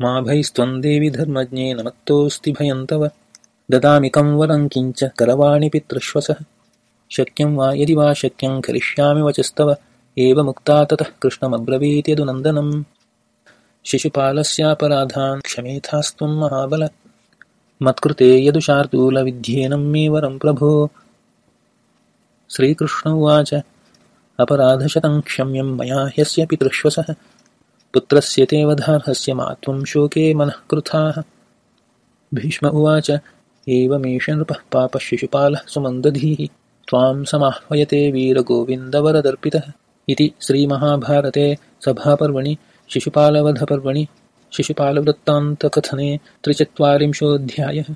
मा भैस्त्वं देवि धर्मज्ञेन मत्तोऽस्ति भयं तव। ददामि कं वरं किञ्च करवाणि पितृश्वसः। शक्यं वा यदि वा शक्यं करिष्यामि वचस्तव। एवमुक्ता ततः कृष्णमब्रवीत्यदुनन्दनं शिशुपालस्यापराधान् क्षमेथास्त्वं महाबल। मत्कृते यदुशार्दूलविध्येनं मे वरं प्रभो। श्रीकृष्ण उवाच। अपराधशतं क्षम्यं मया ह्यस्य पितृश्वसः पुत्रस्य ते वधार्हस्य मा त्वं शोके मनः कृथाः। भीष्म उवाच एवमेष नृपः पापः शिशुपालः सुमन्दधीः। त्वां समाह्वयते वीरगोविन्दवरदर्पितः। इति श्रीमहाभारते सभापर्वणि शिशुपालवधपर्वणि शिशुपालवृत्तान्तकथने त्रिचत्वारिंशोऽध्यायः